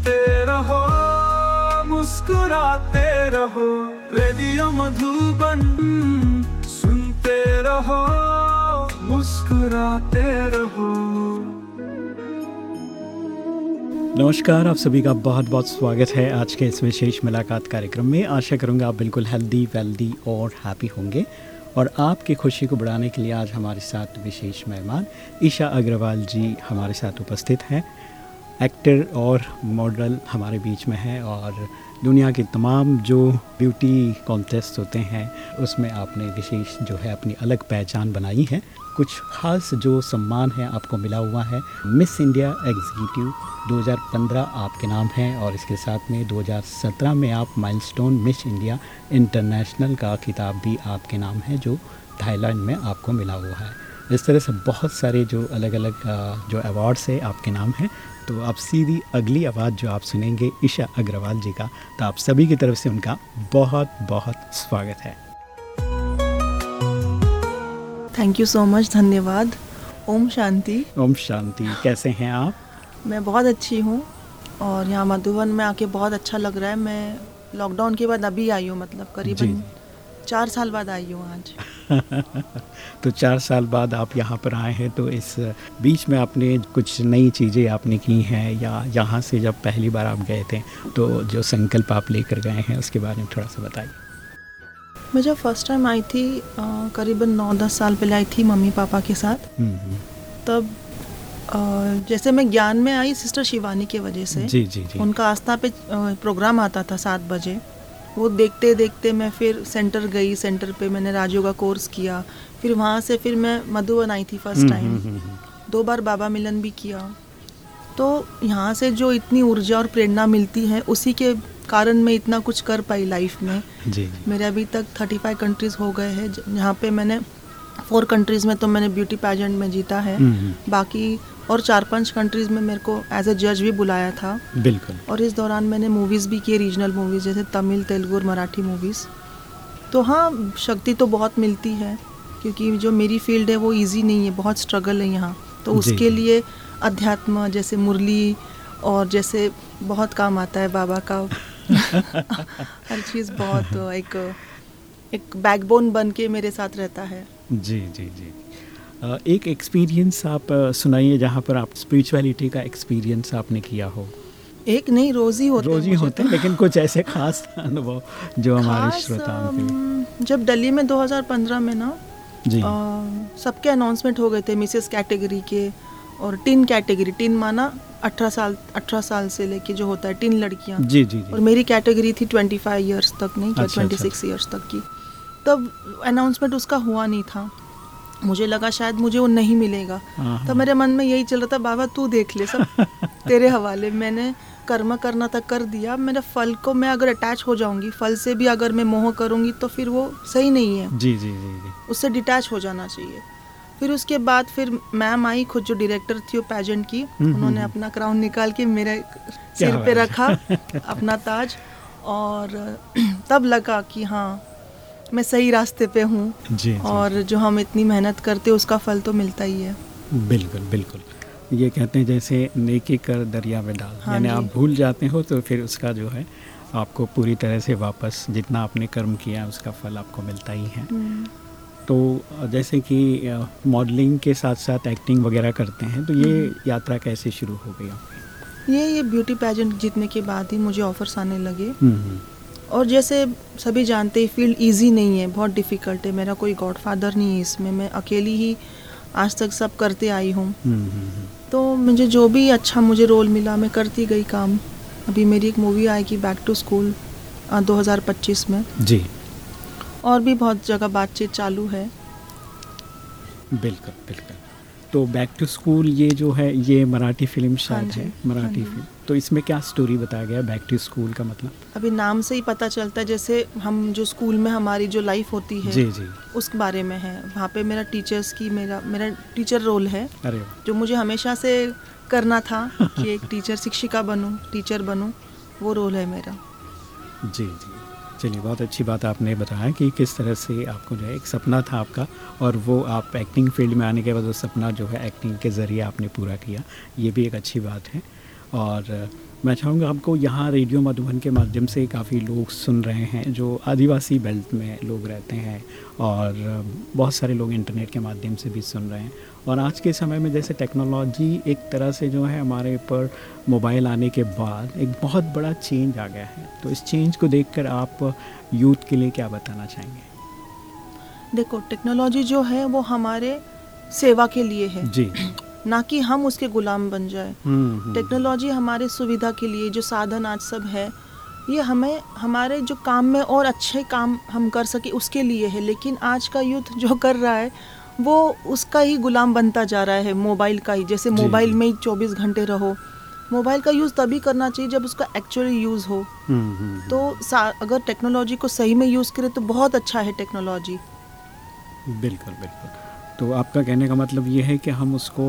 सुनते रहो, मुस्कुराते रहो, रेडियो मधुबन सुनते रहो, मुस्कुराते रहो। नमस्कार, आप सभी का बहुत बहुत स्वागत है आज के इस विशेष मुलाकात कार्यक्रम में। आशा करूँगा आप बिल्कुल हेल्दी वेल्दी और हैप्पी होंगे और आपकी खुशी को बढ़ाने के लिए आज हमारे साथ विशेष मेहमान ईशा अग्रवाल जी हमारे साथ उपस्थित हैं। एक्टर और मॉडल हमारे बीच में है और दुनिया के तमाम जो ब्यूटी कॉन्टेस्ट होते हैं, उसमें आपने विशेष जो है अपनी अलग पहचान बनाई है। कुछ खास जो सम्मान है आपको मिला हुआ है। मिस इंडिया एग्जीक्यूटिव 2015 आपके नाम है और इसके साथ में 2017 में आप माइलस्टोन मिस इंडिया इंटरनेशनल का खिताब भी आपके नाम है, जो थाईलैंड में आपको मिला हुआ है। इस तरह से बहुत सारे जो अलग अलग जो अवार्ड्स है आपके नाम हैं तो आप सीधी अगली आवाज़ जो आप सुनेंगे ईशा अग्रवाल जी का तो आप सभी की तरफ़ से उनका बहुत बहुत स्वागत है। थैंक यू सो मच धन्यवाद। ओम शांति। ओम शांति। कैसे हैं आप? मैं बहुत अच्छी हूँ और यहाँ मधुबन में आके बहुत अच्छा लग रहा है। मैं लॉकडाउन के बाद अभी आई हूँ मतलब करीबन चार साल बाद आई हूँ आज। तो चार साल बाद आप यहाँ पर आए हैं तो इस बीच में आपने कुछ नई चीज़ें आपने की हैं या यहाँ से जब पहली बार आप गए थे तो जो संकल्प आप लेकर गए हैं उसके बारे में थोड़ा सा बताइए। मैं जब फ़र्स्ट टाइम आई थी करीबन नौ दस साल पहले आई थी मम्मी पापा के साथ। हम्म, हम्म। तब जैसे मैं ज्ञान में आई सिस्टर शिवानी की वजह से जी जी जी। उनका आस्था पे प्रोग्राम आता था सात बजे। वो देखते देखते मैं फिर सेंटर गई सेंटर पे मैंने राजयोग का कोर्स किया। फिर वहाँ से फिर मैं मधुबन आई थी फ़र्स्ट टाइम दो बार बाबा मिलन भी किया। तो यहाँ से जो इतनी ऊर्जा और प्रेरणा मिलती है उसी के कारण मैं इतना कुछ कर पाई लाइफ में। जी। मेरे अभी तक थर्टी फाइव कंट्रीज़ हो गए हैं यहाँ पे मैंने फोर कंट्रीज़ में तो मैंने ब्यूटी पैजेंट में जीता है। हम्म, हम्म। बाकी और चार पाँच कंट्रीज़ में मेरे को एज ए जज भी बुलाया था। बिल्कुल। और इस दौरान मैंने मूवीज़ भी किए रीजनल मूवीज़ जैसे तमिल तेलुगु और मराठी मूवीज़ तो हाँ शक्ति तो बहुत मिलती है क्योंकि जो मेरी फ़ील्ड है वो इजी नहीं है बहुत स्ट्रगल है यहाँ। तो उसके लिए अध्यात्म जैसे मुरली और जैसे बहुत काम आता है बाबा का। हर चीज़ बहुत एक एक बैकबोन बन के मेरे साथ रहता है। जी जी जी। एक एक्सपीरियंस आप सुनाइए जहाँ पर आप स्पिरिचुअलिटी का एक्सपीरियंस आपने किया हो। एक नहीं रोज ही होते रोज ही होते हैं लेकिन कुछ ऐसे खास अनुभव जो हमारे श्रोताओं के जब दिल्ली में 2015 में ना जी। सबके अनाउंसमेंट हो गए थे मिसेस कैटेगरी के और टीन कैटेगरी टिन माना अठारह साल अठारह साल से लेके जो होता है टिन लड़कियाँ। जी, जी जी। और मेरी कैटेगरी थी ट्वेंटी फाइव ईयर्स तक नहीं क्या ट्वेंटी सिक्स ईयर्स तक की। तब अनाउंसमेंट उसका हुआ नहीं था। मुझे लगा शायद मुझे वो नहीं मिलेगा। तो मेरे मन में यही चल रहा था बाबा तू देख ले सब तेरे हवाले। मैंने कर्म करना तक कर दिया। मेरे फल को मैं अगर अटैच हो जाऊँगी फल से भी अगर मैं मोह करूँगी तो फिर वो सही नहीं है। जी जी जी, जी। उससे डिटैच हो जाना चाहिए। फिर उसके बाद फिर मैम आई खुद जो डायरेक्टर थी वो पैजेंट की। हम्म, हम्म, उन्होंने हम्म। अपना क्राउन निकाल के मेरे सिर पे रखा अपना ताज। और तब लगा कि हाँ मैं सही रास्ते पे हूँ जी और जो हम इतनी मेहनत करते उसका फल तो मिलता ही है। बिल्कुल बिल्कुल। ये कहते हैं जैसे नेकी कर दरिया में डाल। हाँ यानी आप भूल जाते हो तो फिर उसका जो है आपको पूरी तरह से वापस जितना आपने कर्म किया उसका फल आपको मिलता ही है। तो जैसे कि मॉडलिंग के साथ साथ एक्टिंग वगैरह करते हैं तो ये हम्म। यात्रा कैसे शुरू हो गई आपकी? ये ये ब्यूटी पैजेंट जीतने के बाद ही मुझे ऑफर्स आने लगे। हम्म, हम्म। और जैसे सभी जानते हैं फ़ील्ड इजी नहीं है बहुत डिफ़िकल्ट है। मेरा कोई गॉडफादर नहीं है इसमें। मैं अकेली ही आज तक सब करते आई हूँ। तो मुझे जो भी अच्छा मुझे रोल मिला मैं करती गई काम। अभी मेरी एक मूवी आएगी बैक टू स्कूल 2025 में। जी। और भी बहुत जगह बातचीत चालू है। बिल्कुल बिल्कुल। तो बैक टू स्कूल ये जो है ये मराठी फ़िल्म शायद हाँ है मराठी हाँ फ़िल्म तो इसमें क्या स्टोरी बताया गया? बैक टू स्कूल का मतलब? अभी नाम से ही पता चलता है जैसे हम जो स्कूल में हमारी जो लाइफ होती है जी जी। उस बारे में है। वहाँ पे मेरा टीचर्स की मेरा मेरा टीचर रोल है अरे जो मुझे हमेशा से करना था कि एक टीचर शिक्षिका बनूं टीचर बनूं वो रोल है मेरा। जी जी। चलिए बहुत अच्छी बात आपने बताया कि किस तरह से आपको जो है एक सपना था आपका और वो आप एक्टिंग फ़ील्ड में आने के बाद वो सपना जो है एक्टिंग के ज़रिए आपने पूरा किया। ये भी एक अच्छी बात है। और मैं चाहूँगा आपको यहाँ रेडियो मधुबन के माध्यम से काफ़ी लोग सुन रहे हैं जो आदिवासी बेल्ट में लोग रहते हैं और बहुत सारे लोग इंटरनेट के माध्यम से भी सुन रहे हैं। और आज के समय में जैसे टेक्नोलॉजी एक तरह से जो है हमारे ऊपर मोबाइल आने के बाद एक बहुत बड़ा चेंज आ गया है। तो इस चेंज को देखकर आप यूथ के लिए क्या बताना चाहेंगे? देखो टेक्नोलॉजी जो है वो हमारे सेवा के लिए है। जी। ना कि हम उसके गुलाम बन जाए। हम्म, हम्म, टेक्नोलॉजी हमारे सुविधा के लिए जो साधन आज सब है ये हमें हमारे जो काम में और अच्छे काम हम कर सके उसके लिए है। लेकिन आज का यूथ जो कर रहा है वो उसका ही गुलाम बनता जा रहा है मोबाइल का ही। जैसे मोबाइल में ही चौबीस घंटे रहो मोबाइल का यूज़ तभी करना चाहिए जब उसका एक्चुअली यूज़ हो। हम्म, तो अगर टेक्नोलॉजी को सही में यूज़ करें तो बहुत अच्छा है टेक्नोलॉजी। बिल्कुल बिल्कुल। तो आपका कहने का मतलब ये है कि हम उसको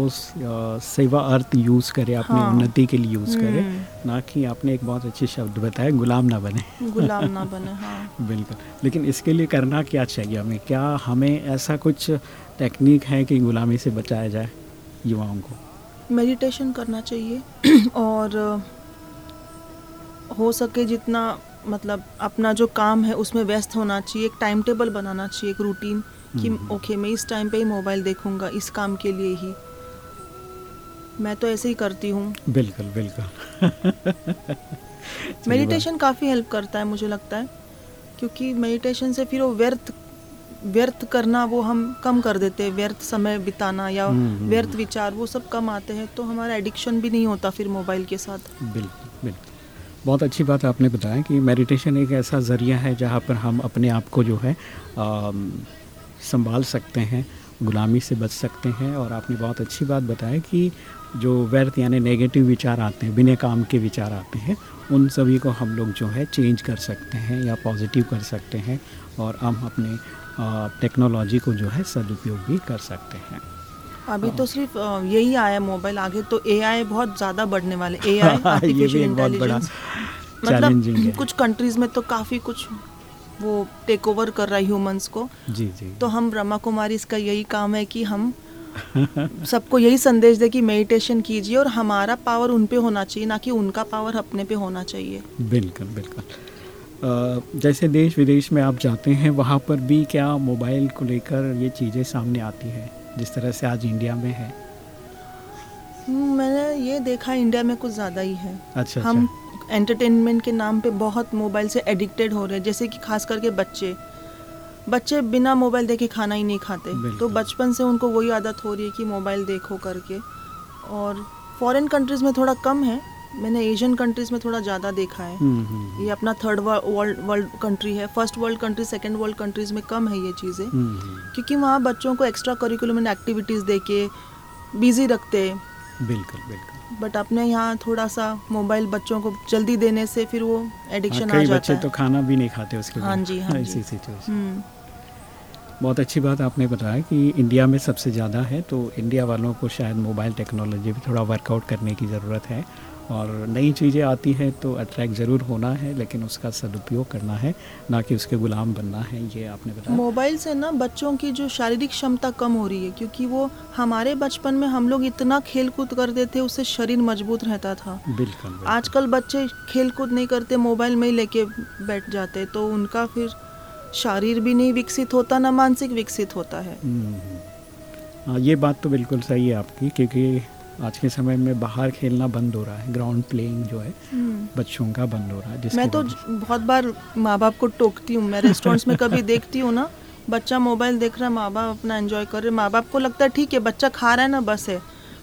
सेवा अर्थ यूज़ करें अपनी हाँ। उन्नति के लिए यूज़ करें हम्म। ना कि आपने एक बहुत अच्छे शब्द बताया गुलाम ना बने। गुलाम ना बने हाँ। बिल्कुल। लेकिन इसके लिए करना क्या चाहिए हमें? क्या हमें ऐसा कुछ टेक्निक है कि गुलामी से बचाया जाए युवाओं को? मेडिटेशन करना चाहिए और हो सके जितना मतलब अपना जो काम है उसमें व्यस्त होना चाहिए एक टाइम टेबल बनाना चाहिए एक रूटीन। कि हम्म। ओके मैं इस टाइम पे ही मोबाइल देखूँगा इस काम के लिए ही। मैं तो ऐसे ही करती हूँ। बिल्कुल बिल्कुल। मेडिटेशन काफ़ी हेल्प करता है मुझे लगता है। क्योंकि मेडिटेशन से फिर वो व्यर्थ व्यर्थ करना वो हम कम कर देते हैं। व्यर्थ समय बिताना या हम्म, हम्म, व्यर्थ हम्म। विचार वो सब कम आते हैं तो हमारा एडिक्शन भी नहीं होता फिर मोबाइल के साथ। बिल्कुल बिल्कुल। बहुत अच्छी बात आपने बताया कि मेडिटेशन एक ऐसा ज़रिया है जहाँ पर हम अपने आप को जो है अम, संभाल सकते हैं गुलामी से बच सकते हैं और आपने बहुत अच्छी बात बताया कि जो व्यर्थ यानी नेगेटिव विचार आते हैं बिना काम के विचार आते हैं उन सभी को हम लोग जो है चेंज कर सकते हैं या पॉजिटिव कर सकते हैं और हम अपने टेक्नोलॉजी को जो है सदुपयोग भी कर सकते हैं। अभी हाँ। तो सिर्फ़ यही आया मोबाइल आगे तो एआई बहुत ज़्यादा बढ़ने वाले एआई आर्टिफिशियल बहुत बड़ा इंटेलिजेंस है। मतलब कुछ कंट्रीज़ में तो काफ़ी कुछ वो टेक ओवर कर रहा है ह्यूमंस को। जी जी। तो हम ब्रह्मा कुमारी इसका यही काम है कि हम सबको यही संदेश दे कि मेडिटेशन कीजिए और हमारा पावर उन पे होना चाहिए ना कि उनका पावर अपने पे होना चाहिए। बिल्कुल बिल्कुल। जैसे देश विदेश में आप जाते हैं वहाँ पर भी क्या मोबाइल को लेकर ये चीज़ें सामने आती हैं जिस तरह से आज इंडिया में है? मैंने ये देखा इंडिया में कुछ ज़्यादा ही है। अच्छा हम अच्छा। एंटरटेनमेंट के नाम पे बहुत मोबाइल से एडिक्टेड हो रहे हैं जैसे कि खास करके बच्चे। बच्चे बिना मोबाइल देखे खाना ही नहीं खाते। तो बचपन से उनको वही आदत हो रही है कि मोबाइल देखो करके। और फॉरेन कंट्रीज़ में थोड़ा कम है मैंने एशियन कंट्रीज़ में थोड़ा ज़्यादा देखा है। हम्म, हम्म, ये अपना थर्ड वर्ल्ड वर्ल्ड कंट्री है। First world country second world countries में कम है ये चीज़ें। हम्म, हम्म, क्योंकि वहाँ बच्चों को एक्स्ट्रा करिकुलम एक्टिविटीज़ दे के बिज़ी रखते। हैं बिल्कुल बिल्कुल। बट अपने यहाँ थोड़ा सा मोबाइल बच्चों को जल्दी देने से फिर वो हाँ, एडिक्शन आ आ जाता बच्चे है। तो खाना भी नहीं खाते उसके हाँ जी, हाँ जी। ऐसी सिचुएशन हम्म, बहुत अच्छी बात आपने बताया कि इंडिया में सबसे ज़्यादा है तो इंडिया वालों को शायद मोबाइल टेक्नोलॉजी भी थोड़ा वर्कआउट करने की ज़रूरत है। और नई चीज़ें आती हैं तो अट्रैक्ट ज़रूर होना है लेकिन उसका सदुपयोग करना है ना कि उसके गुलाम बनना है ये आपने बताया मोबाइल से ना बच्चों की जो शारीरिक क्षमता कम हो रही है क्योंकि वो हमारे बचपन में हम लोग इतना खेल कूद करते थे उससे शरीर मज़बूत रहता था बिल्कुल। आजकल बच्चे खेल कूद नहीं करते मोबाइल में ही लेके बैठ जाते तो उनका फिर शरीर भी नहीं विकसित होता ना मानसिक विकसित होता है हम्म, हम्म। हाँ ये बात तो बिल्कुल सही है आपकी क्योंकि आज के समय में बाहर खेलना बंद हो रहा है ग्राउंड प्लेइंग जो है बच्चों का बंद हो रहा है मैं तो बहुत बार माँ बाप को टोकती हूँ मैं रेस्टोरेंट्स में कभी देखती हूँ ना बच्चा मोबाइल देख रहा है माँ बाप अपना एंजॉय कर रहे माँ बाप को लगता है ठीक है बच्चा खा रहा है ना बस है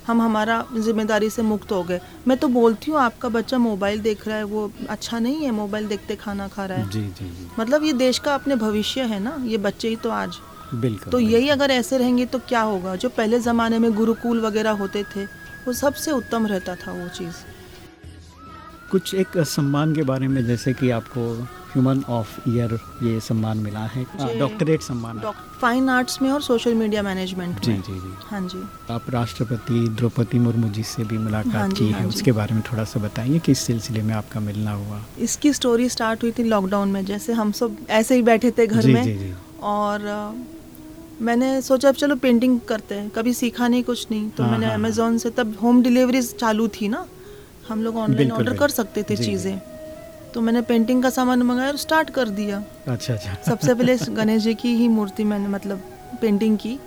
हम हमारा ज़िम्मेदारी से मुक्त हो गए। मैं तो बोलती हूँ आपका बच्चा मोबाइल देख रहा है वो अच्छा नहीं है मोबाइल देखते खाना खा रहा है। जी जी जी। मतलब ये देश का अपने भविष्य है ना ये बच्चे ही तो आज। बिल्कुल तो यही अगर ऐसे रहेंगे तो क्या होगा? जो पहले ज़माने में गुरुकुल वगैरह होते थे वो सबसे उत्तम रहता था वो चीज़। कुछ एक सम्मान के बारे में जैसे कि आपको ह्यूमन ऑफ़ ईयर ये सम्मान मिला है डॉक्टरेट सम्मान फाइन आर्ट्स में और सोशल मीडिया मैनेजमेंट जी में। जी जी। हाँ जी। आप राष्ट्रपति द्रौपदी मुर्मू जी से भी हाँ मुलाकात जी, की हाँ है। उसके बारे में थोड़ा सा बताइए किस सिलसिले में आपका मिलना हुआ। इसकी स्टोरी स्टार्ट हुई थी लॉकडाउन में जैसे हम सब ऐसे ही बैठे थे घर में। जी जी। और मैंने सोचा अब चलो पेंटिंग करते हैं। कभी सीखा नहीं कुछ नहीं। तो हाँ, मैंने हाँ, हाँ। अमेजोन से तब होम डिलीवरीज चालू थी ना। हम लोग ऑनलाइन ऑर्डर कर सकते थे। चीज़ें। तो मैंने पेंटिंग का सामान मंगाया और स्टार्ट कर दिया। अच्छा अच्छा। सबसे पहले गणेश जी की ही मूर्ति मैंने मतलब पेंटिंग की।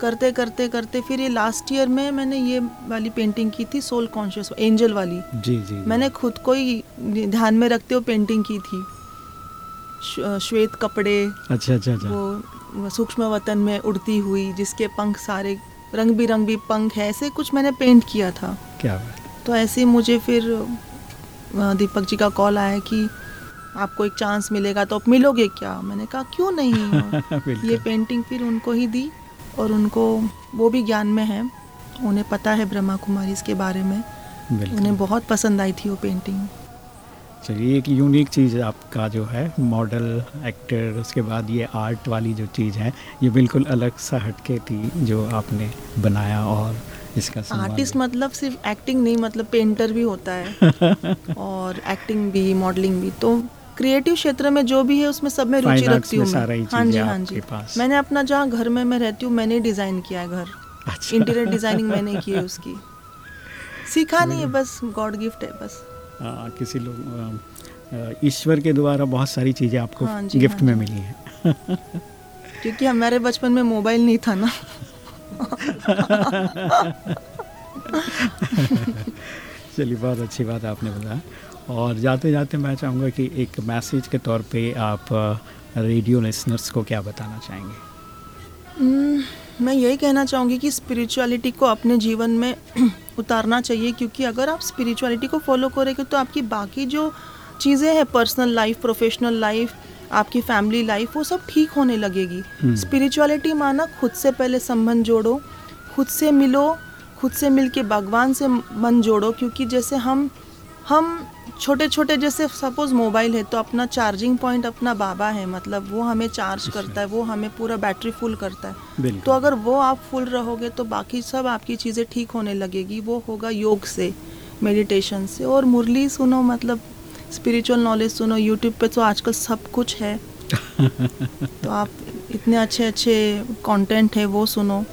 करते करते करते फिर ये लास्ट ईयर में मैंने ये वाली पेंटिंग की थी सोल कॉन्शियस एंजल वाली। जी जी जी। मैंने खुद को ही ध्यान में रखते हुए पेंटिंग की थी। श्वेत कपड़े अच्छा अच्छा अच्छा। वो सूक्ष्म वतन में उड़ती हुई जिसके पंख सारे रंग बिरंगी पंख है ऐसे कुछ मैंने पेंट किया था। क्या बात? तो ऐसे ही मुझे फिर दीपक जी का कॉल आया कि आपको एक चांस मिलेगा तो आप मिलोगे क्या? मैंने कहा क्यों नहीं? ये पेंटिंग फिर उनको ही दी और उनको वो भी ज्ञान में है उन्हें पता है ब्रह्मा कुमारी इसके बारे में। उन्हें बहुत पसंद आई थी वो पेंटिंग चलिए एक यूनिक चीज़ आपका जो है मॉडल एक्टर उसके बाद ये आर्ट वाली जो चीज़ है ये बिल्कुल अलग सा हटके थी जो आपने बनाया और इसका आर्टिस्ट। मतलब सिर्फ़ एक्टिंग नहीं मतलब पेंटर भी होता है और एक्टिंग भी मॉडलिंग भी। तो क्रिएटिव क्षेत्र में जो भी है उसमें सब में रुचि रखती हूँ ही जी हाँ जी। पास। मैंने अपना जहाँ घर में मैं रहती हूँ मैंने डिज़ाइन किया है घर। अच्छा। इंटीरियर डिज़ाइनिंग मैंने की है उसकी। सीखा नहीं है बस गॉड गिफ्ट है बस। किसी लोग ईश्वर के द्वारा बहुत सारी चीज़ें आपको हाँ जी, गिफ्ट हाँ में मिली हैं। क्योंकि हमारे बचपन में मोबाइल नहीं था ना। चलिए बहुत अच्छी बात आपने बताया और जाते जाते मैं चाहूँगा कि एक मैसेज के तौर पे आप रेडियो लिसनर्स को क्या बताना चाहेंगे? मैं यही कहना चाहूँगी कि स्पिरिचुअलिटी को अपने जीवन में उतारना चाहिए क्योंकि अगर आप स्पिरिचुअलिटी को फॉलो करेंगे तो आपकी बाकी जो चीज़ें हैं पर्सनल लाइफ प्रोफेशनल लाइफ आपकी फैमिली लाइफ वो सब ठीक होने लगेगी हम्म। स्पिरिचुअलिटी माना खुद से पहले संबंध जोड़ो खुद से मिलो खुद से मिल के भगवान से मन जोड़ो क्योंकि जैसे हम हम छोटे छोटे जैसे सपोज़ मोबाइल है तो अपना चार्जिंग पॉइंट अपना बाबा है मतलब वो हमें चार्ज करता है वो हमें पूरा बैटरी फुल करता है। तो अगर वो आप फुल रहोगे तो बाकी सब आपकी चीज़ें ठीक होने लगेगी वो होगा योग से मेडिटेशन से। और मुरली सुनो मतलब स्पिरिचुअल नॉलेज सुनो यूट्यूब पे तो आजकल सब कुछ है। तो आप इतने अच्छे अच्छे कंटेंट है वो सुनो।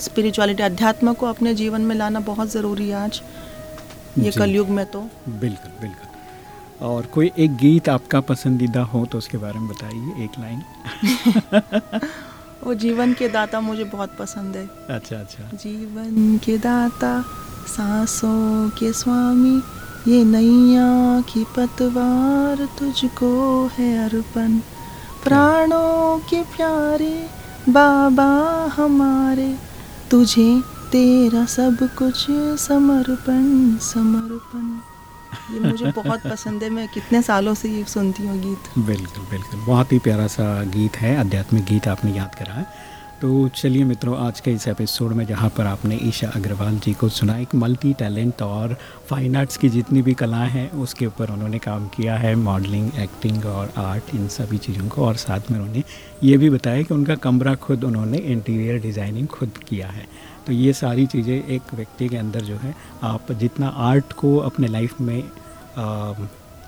स्पिरिचुअलिटी अध्यात्म को अपने जीवन में लाना बहुत ज़रूरी है आज। ये कलयुग में तो। बिल्कुल बिल्कुल। और कोई एक गीत आपका पसंदीदा हो तो उसके बारे में बताइए एक लाइन। वो जीवन के दाता मुझे बहुत पसंद है। अच्छा अच्छा। जीवन के दाता सांसों के स्वामी ये नैया की पतवार तुझको है अर्पण। प्राणों के प्यारे बाबा हमारे तुझे तेरा सब कुछ समर्पण समर्पण। ये मुझे बहुत पसंद है मैं कितने सालों से ये सुनती हूँ गीत। बिल्कुल बिल्कुल। बहुत ही प्यारा सा गीत है आध्यात्मिक गीत आपने याद करा है। तो चलिए मित्रों आज के इस एपिसोड में जहाँ पर आपने ईशा अग्रवाल जी को सुना एक मल्टी टैलेंट और फाइन आर्ट्स की जितनी भी कलाएँ हैं उसके ऊपर उन्होंने काम किया है मॉडलिंग एक्टिंग और आर्ट इन सभी चीज़ों को। और साथ में उन्होंने ये भी बताया कि उनका कमरा खुद उन्होंने इंटीरियर डिज़ाइनिंग खुद किया है। तो ये सारी चीज़ें एक व्यक्ति के अंदर जो है आप जितना आर्ट को अपने लाइफ में आ,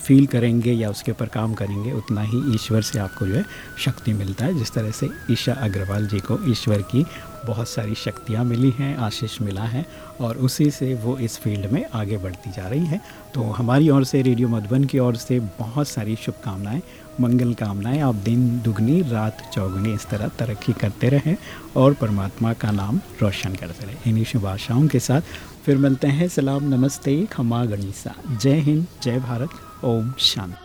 फील करेंगे या उसके ऊपर काम करेंगे उतना ही ईश्वर से आपको जो है शक्ति मिलता है। जिस तरह से ईशा अग्रवाल जी को ईश्वर की बहुत सारी शक्तियाँ मिली हैं आशीष मिला है और उसी से वो इस फ़ील्ड में आगे बढ़ती जा रही है। तो हमारी ओर से रेडियो मधुबन की ओर से बहुत सारी शुभकामनाएँ। मंगल कामनाएँ, आप दिन दुगनी, रात चौगुनी, इस तरह तरक्की करते रहें और परमात्मा का नाम रोशन करते रहें। इन्हीं शुभ आशाओं के साथ फिर मिलते हैं। सलाम, नमस्ते, खमा गणिसा। जय हिंद, जय भारत, ओम शांति।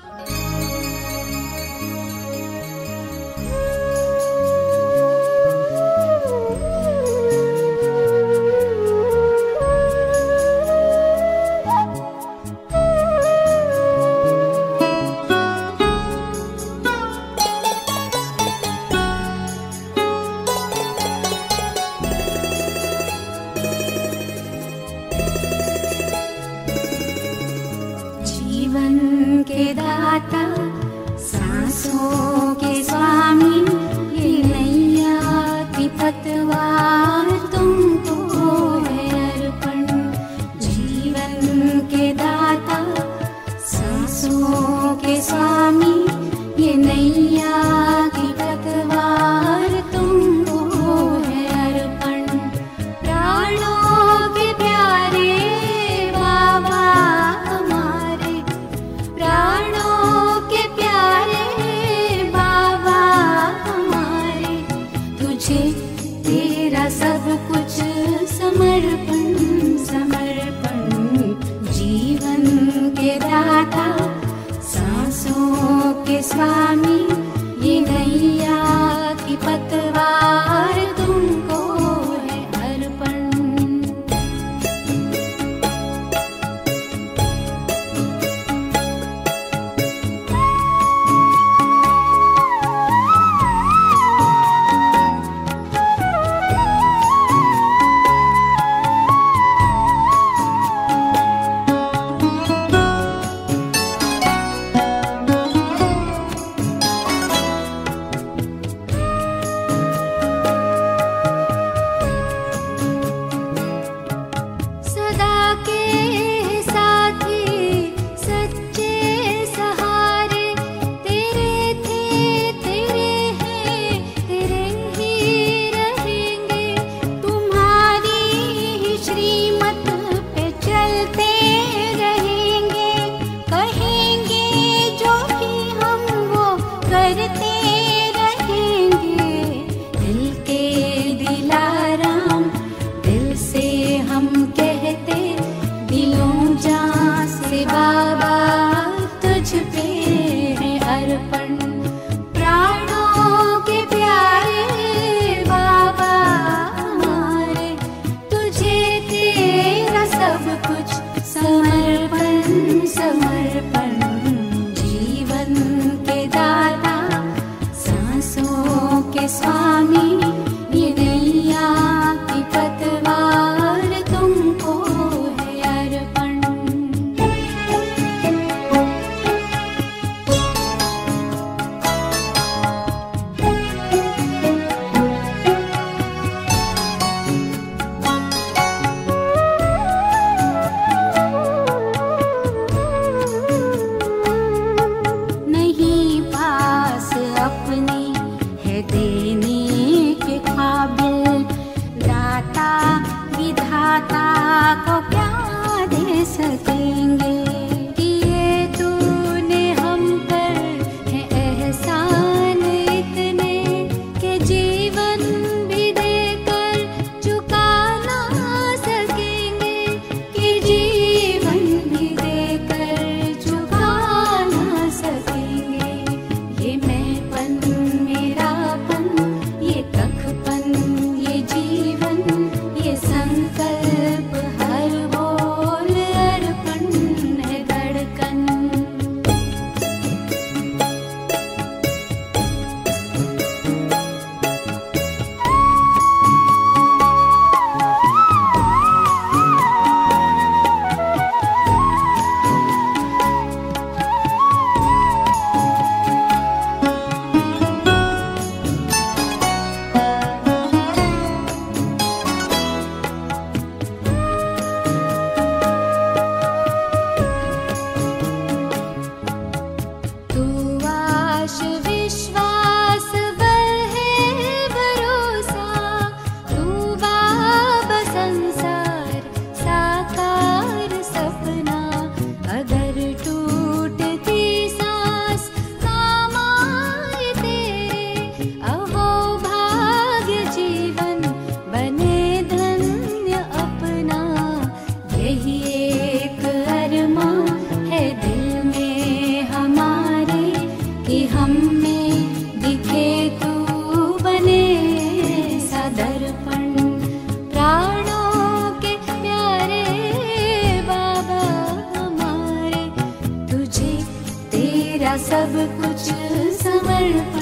तुमको